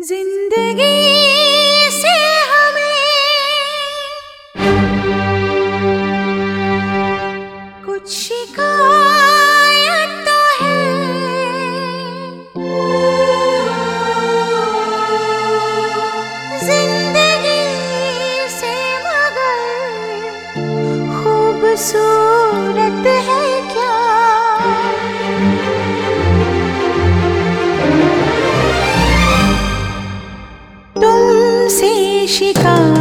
ज़िंदगी से हमें कुछ शिकायत तो है। ज़िंदगी से मगर खूबसूरत है। শিকার